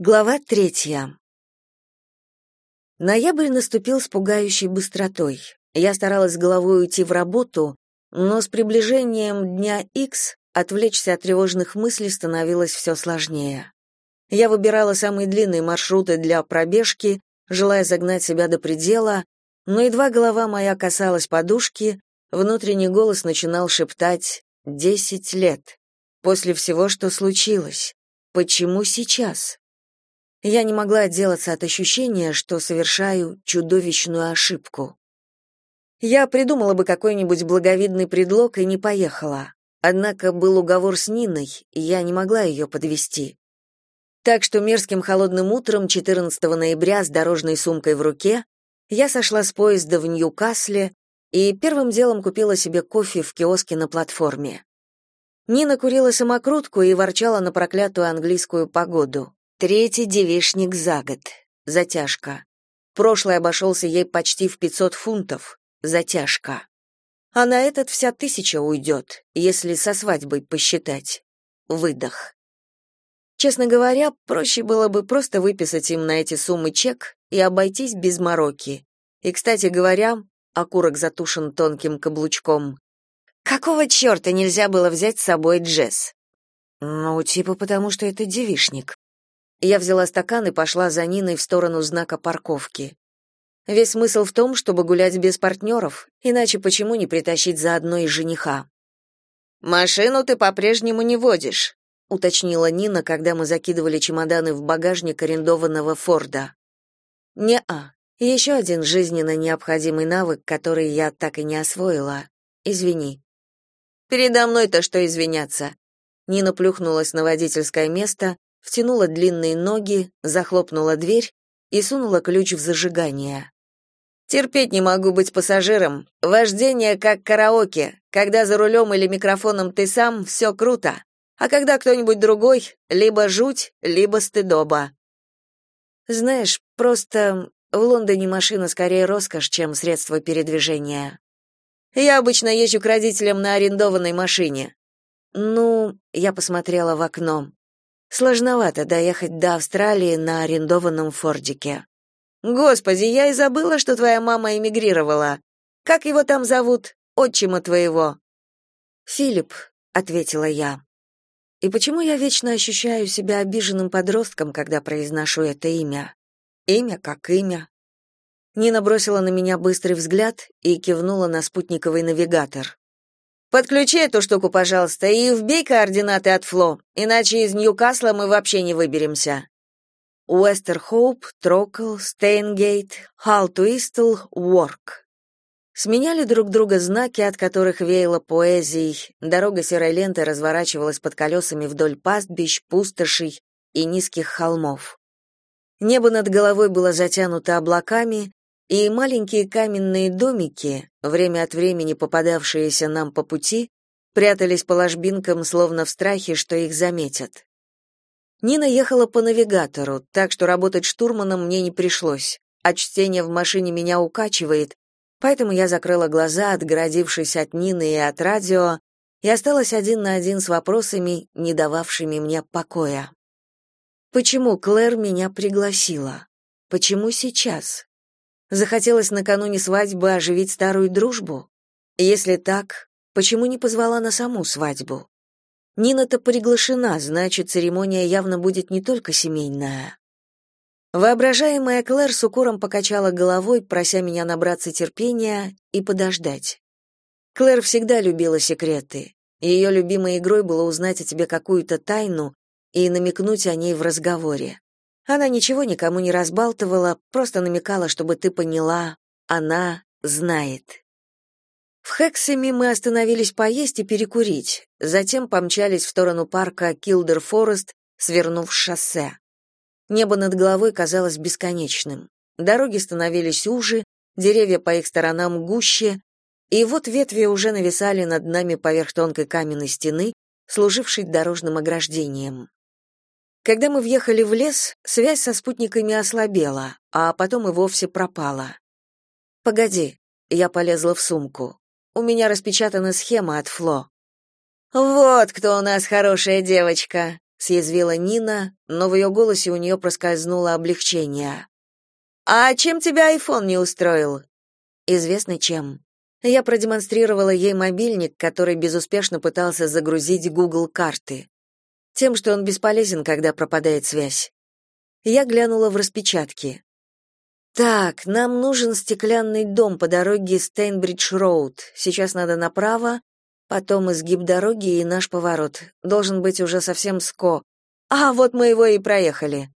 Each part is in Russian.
Глава третья. Ноябрь наступил с пугающей быстротой. Я старалась головой уйти в работу, но с приближением дня X отвлечься от тревожных мыслей становилось все сложнее. Я выбирала самые длинные маршруты для пробежки, желая загнать себя до предела, но едва голова моя касалась подушки, внутренний голос начинал шептать «десять лет». После всего, что случилось. Почему сейчас? Я не могла отделаться от ощущения, что совершаю чудовищную ошибку. Я придумала бы какой-нибудь благовидный предлог и не поехала. Однако был уговор с Ниной, и я не могла ее подвести. Так что мерзким холодным утром 14 ноября с дорожной сумкой в руке я сошла с поезда в Ньюкасле и первым делом купила себе кофе в киоске на платформе. Нина курила самокрутку и ворчала на проклятую английскую погоду. Третий девишник за год. Затяжка. Прошлый обошелся ей почти в 500 фунтов. Затяжка. А на этот вся тысяча уйдет, если со свадьбой посчитать. Выдох. Честно говоря, проще было бы просто выписать им на эти суммы чек и обойтись без мороки. И, кстати говоря, окурок затушен тонким каблучком. Какого черта нельзя было взять с собой Джесс? Ну, типа потому, что это девишник. Я взяла стакан и пошла за Ниной в сторону знака парковки. Весь смысл в том, чтобы гулять без партнеров, иначе почему не притащить заодно и жениха? «Машину ты по-прежнему не водишь», — уточнила Нина, когда мы закидывали чемоданы в багажник арендованного Форда. «Не-а. Еще один жизненно необходимый навык, который я так и не освоила. Извини». «Передо мной-то что извиняться?» Нина плюхнулась на водительское место, втянула длинные ноги, захлопнула дверь и сунула ключ в зажигание. Терпеть не могу быть пассажиром. Вождение как караоке. Когда за рулем или микрофоном ты сам, все круто. А когда кто-нибудь другой, либо жуть, либо стыдоба. Знаешь, просто в Лондоне машина скорее роскошь, чем средство передвижения. Я обычно езжу к родителям на арендованной машине. Ну, я посмотрела в окно. Сложновато доехать до Австралии на арендованном Фордике. Господи, я и забыла, что твоя мама эмигрировала. Как его там зовут? Отчима твоего. Филипп, ответила я. И почему я вечно ощущаю себя обиженным подростком, когда произношу это имя? Имя как имя. Нина бросила на меня быстрый взгляд и кивнула на спутниковый навигатор. Подключи эту штуку, пожалуйста, и вбей координаты от Фло, иначе из Ньюкасла мы вообще не выберемся. Уэстерхоуп, Трокл, Стейнгейт, Халтуистл, Уорк. Сменяли друг друга знаки, от которых веяло поэзией. Дорога серой ленты разворачивалась под колесами вдоль пастбищ, пустошей и низких холмов. Небо над головой было затянуто облаками, и маленькие каменные домики, время от времени попадавшиеся нам по пути, прятались по ложбинкам, словно в страхе, что их заметят. Нина ехала по навигатору, так что работать штурманом мне не пришлось, а чтение в машине меня укачивает, поэтому я закрыла глаза, отгородившись от Нины и от радио, и осталась один на один с вопросами, не дававшими мне покоя. Почему Клэр меня пригласила? Почему сейчас? Захотелось накануне свадьбы оживить старую дружбу? Если так, почему не позвала на саму свадьбу? Нина-то приглашена, значит, церемония явно будет не только семейная. Воображаемая Клэр с укором покачала головой, прося меня набраться терпения и подождать. Клэр всегда любила секреты. Ее любимой игрой было узнать о тебе какую-то тайну и намекнуть о ней в разговоре. Она ничего никому не разбалтывала, просто намекала, чтобы ты поняла, она знает. В Хексами мы остановились поесть и перекурить, затем помчались в сторону парка Килдер Форест, свернув шоссе. Небо над головой казалось бесконечным. Дороги становились уже, деревья по их сторонам гуще, и вот ветви уже нависали над нами поверх тонкой каменной стены, служившей дорожным ограждением. Когда мы въехали в лес, связь со спутниками ослабела, а потом и вовсе пропала. Погоди, я полезла в сумку. У меня распечатана схема от Фло. Вот кто у нас хорошая девочка, съязвила Нина, но в ее голосе у нее проскользнуло облегчение. А чем тебя айфон не устроил? Известно чем. Я продемонстрировала ей мобильник, который безуспешно пытался загрузить Google карты. Тем, что он бесполезен, когда пропадает связь. Я глянула в распечатки. Так, нам нужен стеклянный дом по дороге Стейнбридж-роуд. Сейчас надо направо, потом изгиб дороги и наш поворот. Должен быть уже совсем ско. А, вот мы его и проехали.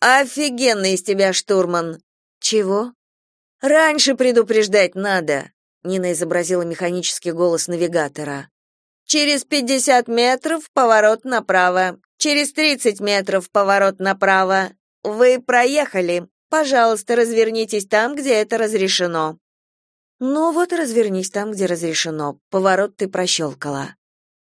Офигенный из тебя штурман. Чего? Раньше предупреждать надо. Нина изобразила механический голос навигатора. Через пятьдесят метров поворот направо. Через тридцать метров поворот направо. Вы проехали. Пожалуйста, развернитесь там, где это разрешено. Ну вот развернись там, где разрешено. Поворот ты прощелкала.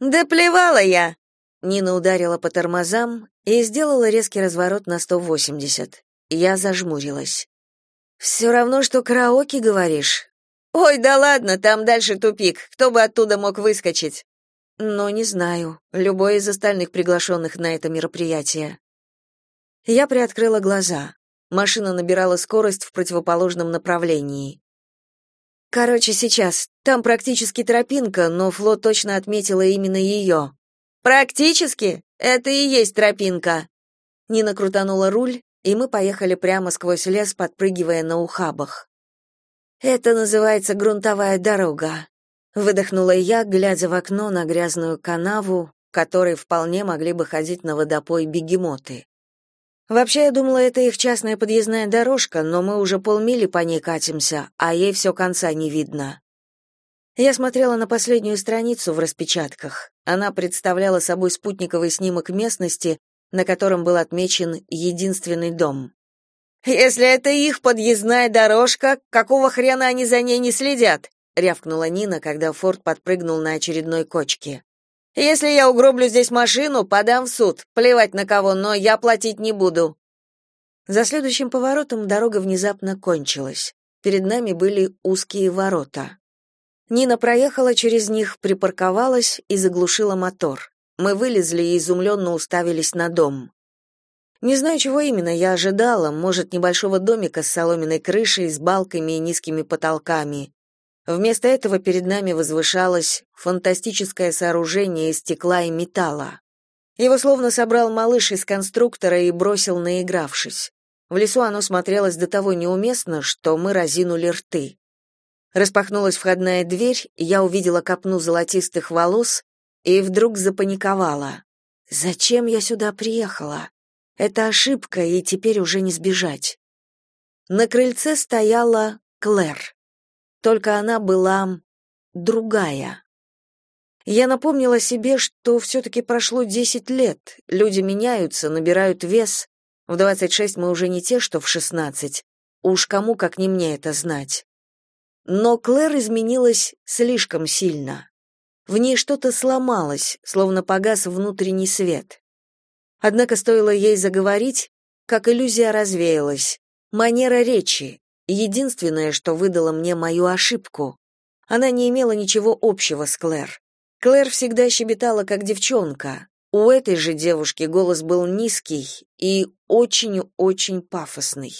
Да плевала я. Нина ударила по тормозам и сделала резкий разворот на 180. Я зажмурилась. «Все равно, что караоке, говоришь?» «Ой, да ладно, там дальше тупик. Кто бы оттуда мог выскочить?» «Но не знаю. Любой из остальных приглашенных на это мероприятие». Я приоткрыла глаза. Машина набирала скорость в противоположном направлении. Короче, сейчас. Там практически тропинка, но Фло точно отметила именно ее. Практически? Это и есть тропинка. Нина крутанула руль, и мы поехали прямо сквозь лес, подпрыгивая на ухабах. Это называется грунтовая дорога, выдохнула я, глядя в окно на грязную канаву, которой вполне могли бы ходить на водопой бегемоты. Вообще, я думала, это их частная подъездная дорожка, но мы уже полмили по ней катимся, а ей все конца не видно. Я смотрела на последнюю страницу в распечатках. Она представляла собой спутниковый снимок местности, на котором был отмечен единственный дом. Если это их подъездная дорожка, какого хрена они за ней не следят? Рявкнула Нина, когда Форд подпрыгнул на очередной кочке. Если я угроблю здесь машину, подам в суд. Плевать на кого, но я платить не буду. За следующим поворотом дорога внезапно кончилась. Перед нами были узкие ворота. Нина проехала через них, припарковалась и заглушила мотор. Мы вылезли и изумленно уставились на дом. Не знаю, чего именно я ожидала, может, небольшого домика с соломенной крышей, с балками и низкими потолками. Вместо этого перед нами возвышалось фантастическое сооружение из стекла и металла. Его словно собрал малыш из конструктора и бросил, наигравшись. В лесу оно смотрелось до того неуместно, что мы разинули рты. Распахнулась входная дверь, я увидела копну золотистых волос и вдруг запаниковала. Зачем я сюда приехала? Это ошибка, и теперь уже не сбежать. На крыльце стояла Клэр. Только она была другая. Я напомнила себе, что все-таки прошло десять лет, люди меняются, набирают вес. В двадцать шесть мы уже не те, что в шестнадцать. Уж кому, как не мне, это знать. Но Клэр изменилась слишком сильно. В ней что-то сломалось, словно погас внутренний свет. Однако стоило ей заговорить, как иллюзия развеялась. Манера речи — единственное, что выдало мне мою ошибку. Она не имела ничего общего с Клэр. Клэр всегда щебетала, как девчонка. У этой же девушки голос был низкий и очень-очень пафосный.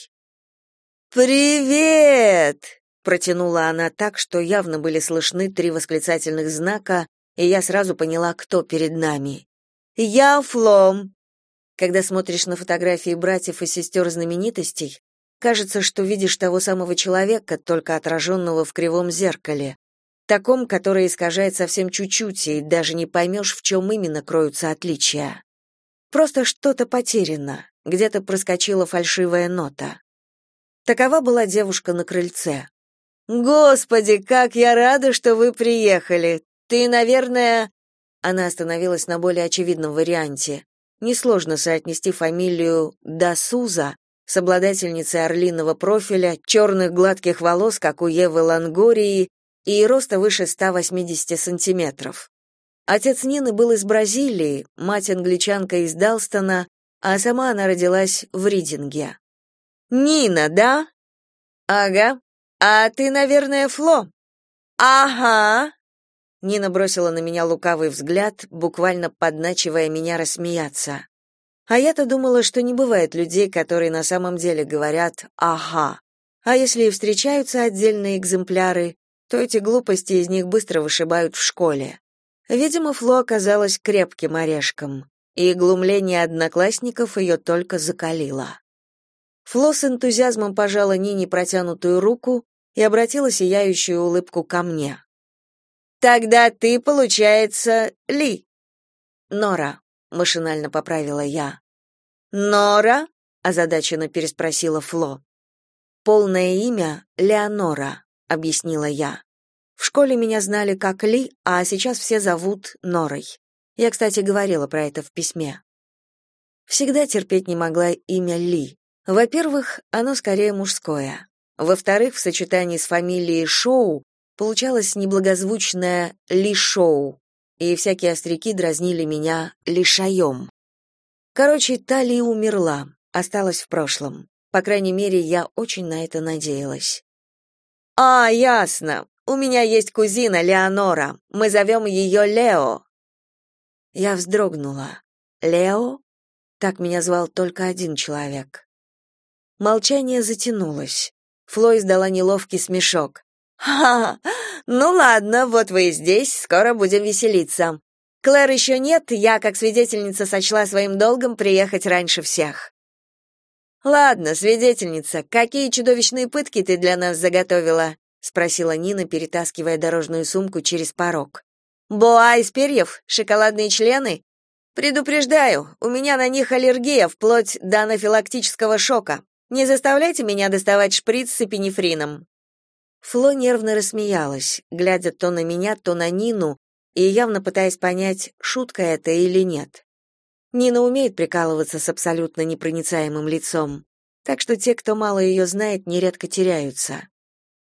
«Привет!» — протянула она так, что явно были слышны три восклицательных знака, и я сразу поняла, кто перед нами. «Я Флом, когда смотришь на фотографии братьев и сестер знаменитостей, кажется, что видишь того самого человека, только отраженного в кривом зеркале, таком, которое искажает совсем чуть-чуть, и даже не поймешь, в чем именно кроются отличия. Просто что-то потеряно, где-то проскочила фальшивая нота. Такова была девушка на крыльце. «Господи, как я рада, что вы приехали! Ты, наверное...» Она остановилась на более очевидном варианте. Несложно соотнести фамилию Дасуза с обладательницей орлиного профиля, черных гладких волос, как у Евы Лангории, и роста выше 180 сантиметров. Отец Нины был из Бразилии, мать англичанка из Далстона, а сама она родилась в Ридинге. «Нина, да?» «Ага. А ты, наверное, Фло?» «Ага», Нина бросила на меня лукавый взгляд, буквально подначивая меня рассмеяться. А я-то думала, что не бывает людей, которые на самом деле говорят «ага». А если и встречаются отдельные экземпляры, то эти глупости из них быстро вышибают в школе. Видимо, Фло оказалась крепким орешком, и глумление одноклассников ее только закалило. Фло с энтузиазмом пожала Нине протянутую руку и обратила сияющую улыбку ко мне. «Тогда ты, получается, Ли». «Нора», — машинально поправила я. «Нора?» — озадаченно переспросила Фло. «Полное имя — Леонора», — объяснила я. В школе меня знали как Ли, а сейчас все зовут Норой. Я, кстати, говорила про это в письме. Всегда терпеть не могла имя Ли. Во-первых, оно скорее мужское. Во-вторых, в сочетании с фамилией Шоу получалось неблагозвучное Ли Шоу, и всякие остряки дразнили меня Лишаем. Короче, та Ли умерла, осталась в прошлом. По крайней мере, я очень на это надеялась. «А, ясно. У меня есть кузина Леонора. Мы зовем ее Лео». Я вздрогнула. «Лео?» Так меня звал только один человек. Молчание затянулось. Фло издала неловкий смешок. «Ха! Ну ладно, вот вы и здесь, скоро будем веселиться. Клэр еще нет, я, как свидетельница, сочла своим долгом приехать раньше всех». «Ладно, свидетельница, какие чудовищные пытки ты для нас заготовила?» спросила Нина, перетаскивая дорожную сумку через порог. Боа из перьев, шоколадные члены? Предупреждаю, у меня на них аллергия вплоть до анафилактического шока. Не заставляйте меня доставать шприц с эпинефрином. Фло нервно рассмеялась, глядя то на меня, то на Нину, и явно пытаясь понять, шутка это или нет. Нина умеет прикалываться с абсолютно непроницаемым лицом, так что те, кто мало ее знает, нередко теряются.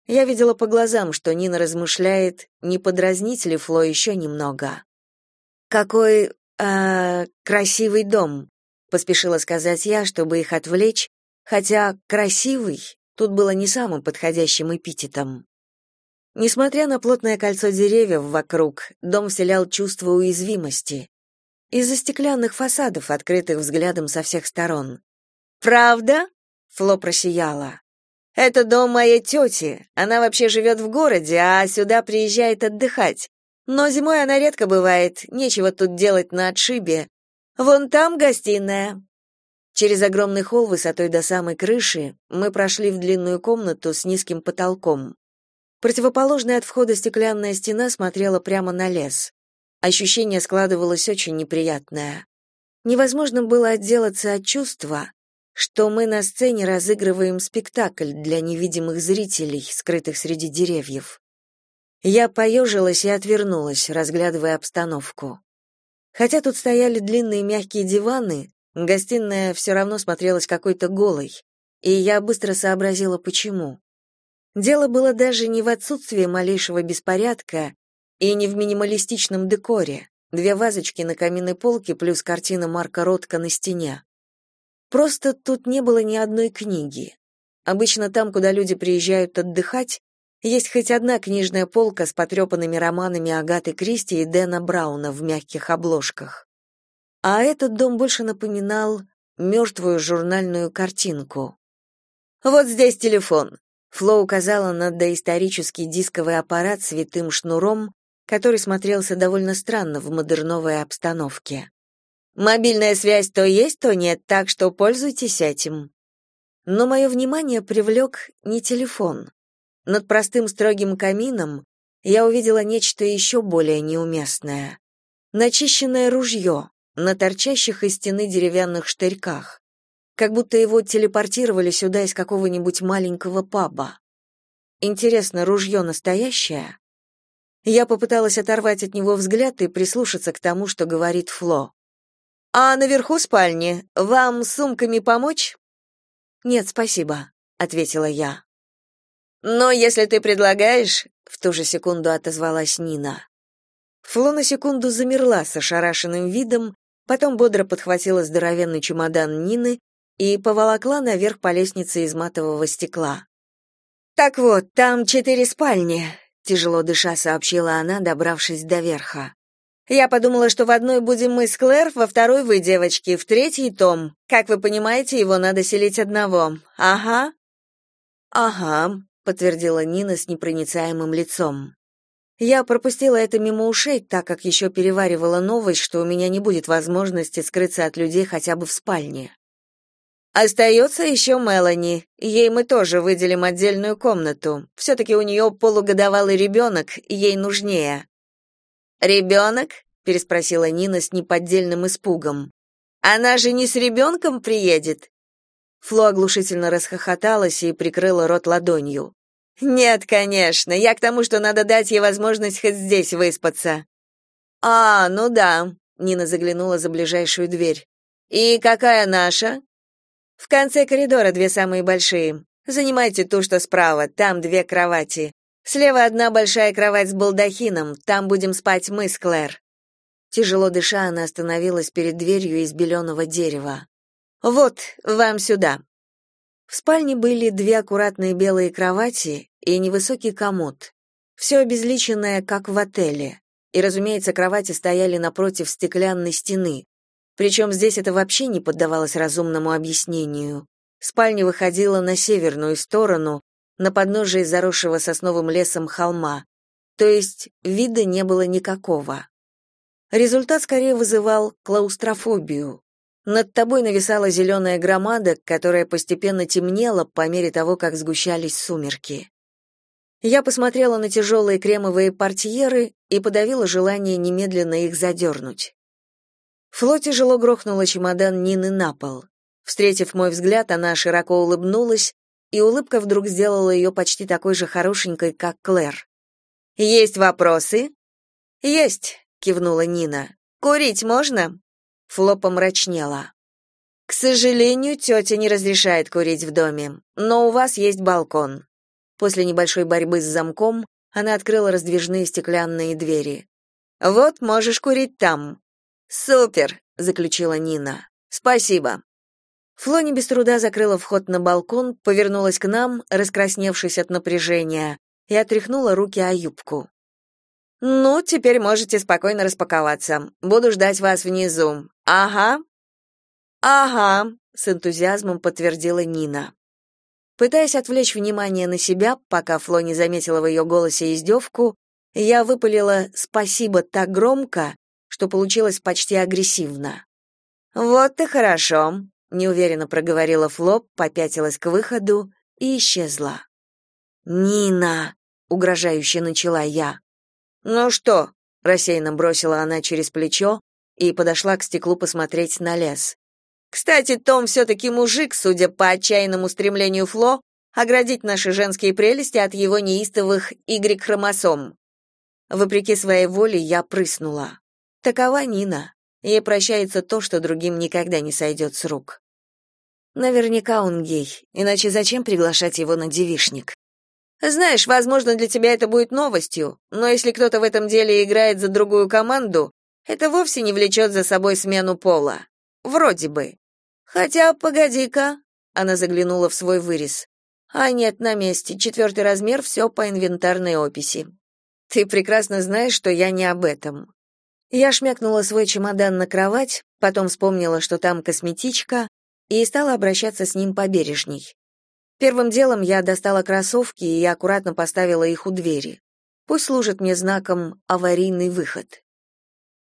Я видела по глазам, что Нина размышляет, не подразнить ли Фло еще немного. «Какой... Э, красивый дом», — поспешила сказать я, чтобы их отвлечь, хотя «красивый» тут было не самым подходящим эпитетом. Несмотря на плотное кольцо деревьев вокруг, дом вселял чувство уязвимости. Из-за стеклянных фасадов, открытых взглядом со всех сторон. «Правда?» — Фло просияла. Это дом моей тети. Она вообще живет в городе, а сюда приезжает отдыхать. Но зимой она редко бывает, нечего тут делать на отшибе. Вон там гостиная. Через огромный холл высотой до самой крыши мы прошли в длинную комнату с низким потолком. Противоположная от входа стеклянная стена смотрела прямо на лес. Ощущение складывалось очень неприятное. Невозможно было отделаться от чувства, что мы на сцене разыгрываем спектакль для невидимых зрителей, скрытых среди деревьев. Я поежилась и отвернулась, разглядывая обстановку. Хотя тут стояли длинные мягкие диваны, гостиная все равно смотрелась какой-то голой, и я быстро сообразила, почему. Дело было даже не в отсутствии малейшего беспорядка и не в минималистичном декоре, две вазочки на каминной полке плюс картина Марка Ротко на стене. Просто тут не было ни одной книги. Обычно там, куда люди приезжают отдыхать, есть хоть одна книжная полка с потрепанными романами Агаты Кристи и Дэна Брауна в мягких обложках. А этот дом больше напоминал мертвую журнальную картинку. «Вот здесь телефон», — Фло указала на доисторический дисковый аппарат с витым шнуром, который смотрелся довольно странно в модерновой обстановке. Мобильная связь то есть, то нет, так что пользуйтесь этим. Но мое внимание привлек не телефон. Над простым строгим камином я увидела нечто еще более неуместное. Начищенное ружье на торчащих из стены деревянных штырьках, как будто его телепортировали сюда из какого-нибудь маленького паба. Интересно, ружье настоящее? Я попыталась оторвать от него взгляд и прислушаться к тому, что говорит Фло. А наверху спальни. Вам с сумками помочь? Нет, спасибо, ответила я. Но если ты предлагаешь, в ту же секунду отозвалась Нина. Фло на секунду замерла с ошарашенным видом, потом бодро подхватила здоровенный чемодан Нины и поволокла наверх по лестнице из матового стекла. Так вот, там четыре спальни. тяжело дыша сообщила она, добравшись до верха. Я подумала, что в одной будем мы с Клэр, во второй вы, девочки, в третий том. Как вы понимаете, его надо селить одного. Ага. Ага, подтвердила Нина с непроницаемым лицом. Я пропустила это мимо ушей, так как еще переваривала новость, что у меня не будет возможности скрыться от людей хотя бы в спальне. Остается еще Мелани. Ей мы тоже выделим отдельную комнату. Все-таки у нее полугодовалый ребенок, ей нужнее. «Ребенок?» — переспросила Нина с неподдельным испугом. «Она же не с ребенком приедет?» Фло оглушительно расхохоталась и прикрыла рот ладонью. Нет, конечно. Я к тому, что надо дать ей возможность хоть здесь выспаться. А, ну да. Нина заглянула за ближайшую дверь. И какая наша? В конце коридора две самые большие. Занимайте ту, что справа, там две кровати. Слева одна большая кровать с балдахином, там будем спать мы с Клэр. Тяжело дыша, она остановилась перед дверью из беленого дерева. Вот, вам сюда. В спальне были две аккуратные белые кровати и невысокий комод. Все обезличенное, как в отеле. И, разумеется, кровати стояли напротив стеклянной стены. Причем здесь это вообще не поддавалось разумному объяснению. Спальня выходила на северную сторону, на подножие заросшего сосновым лесом холма. То есть вида не было никакого. Результат скорее вызывал клаустрофобию. Над тобой нависала зеленая громада, которая постепенно темнела по мере того, как сгущались сумерки. Я посмотрела на тяжелые кремовые портьеры и подавила желание немедленно их задернуть. Фло тяжело грохнула чемодан Нины на пол. Встретив мой взгляд, она широко улыбнулась, и улыбка вдруг сделала ее почти такой же хорошенькой, как Клэр. «Есть вопросы?» «Есть», — кивнула Нина. «Курить можно?» Фло помрачнела. К сожалению, тетя не разрешает курить в доме, но у вас есть балкон. После небольшой борьбы с замком она открыла раздвижные стеклянные двери. Вот, можешь курить там. Супер, заключила Нина. Спасибо. Фло не без труда закрыла вход на балкон, повернулась к нам, раскрасневшись от напряжения, и отряхнула руки о юбку. Ну, теперь можете спокойно распаковаться. Буду ждать вас внизу. Ага. Ага, с энтузиазмом подтвердила Нина. Пытаясь отвлечь внимание на себя, пока Фло не заметила в ее голосе издевку, я выпалила «спасибо» так громко, что получилось почти агрессивно. «Вот и хорошо», — неуверенно проговорила Фло, попятилась к выходу и исчезла. «Нина!» — угрожающе начала я. «Ну что?» — рассеянно бросила она через плечо и подошла к стеклу посмотреть на лес. «Кстати, Том все-таки мужик, судя по отчаянному стремлению Фло, оградить наши женские прелести от его неистовых Y-хромосом». Вопреки своей воле я прыснула. Такова Нина. Ей прощается то, что другим никогда не сойдет с рук. Наверняка он гей, иначе зачем приглашать его на девишник? Знаешь, возможно, для тебя это будет новостью, но если кто-то в этом деле играет за другую команду, это вовсе не влечет за собой смену пола. Вроде бы. Хотя, погоди-ка, она заглянула в свой вырез. А нет, на месте. Четвертый размер, все по инвентарной описи. Ты прекрасно знаешь, что я не об этом. Я шмякнула свой чемодан на кровать, потом вспомнила, что там косметичка, и стала обращаться с ним побережней. Первым делом я достала кроссовки и аккуратно поставила их у двери. Пусть служат мне знаком аварийный выход.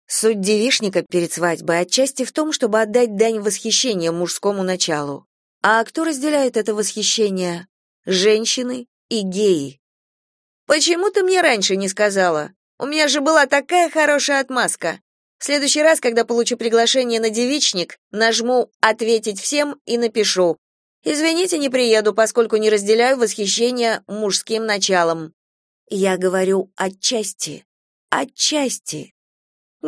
Суть девишника перед свадьбой отчасти в том, чтобы отдать дань восхищения мужскому началу. А кто разделяет это восхищение? Женщины и геи. Почему ты мне раньше не сказала? У меня же была такая хорошая отмазка. В следующий раз, когда получу приглашение на девичник, нажму «Ответить всем» и напишу Извините, не приеду, поскольку не разделяю восхищение мужским началом. Я говорю отчасти. Отчасти.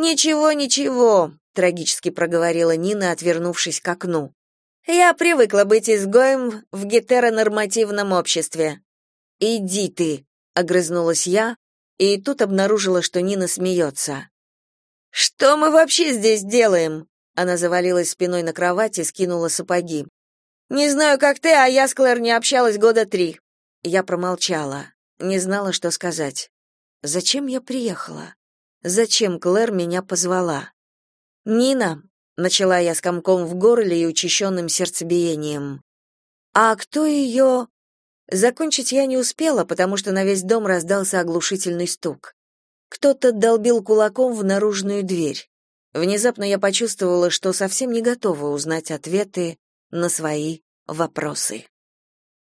Ничего, ничего, трагически проговорила Нина, отвернувшись к окну. Я привыкла быть изгоем в гетеронормативном обществе. Иди ты, огрызнулась я, и тут обнаружила, что Нина смеется. Что мы вообще здесь делаем? Она завалилась спиной на кровать и скинула сапоги. Не знаю, как ты, а я с Клэр не общалась года три. Я промолчала, не знала, что сказать. Зачем я приехала? Зачем Клэр меня позвала? «Нина», — начала я с комком в горле и учащенным сердцебиением, «а кто ее...» Закончить я не успела, потому что на весь дом раздался оглушительный стук. Кто-то долбил кулаком в наружную дверь. Внезапно я почувствовала, что совсем не готова узнать ответы на свои вопросы.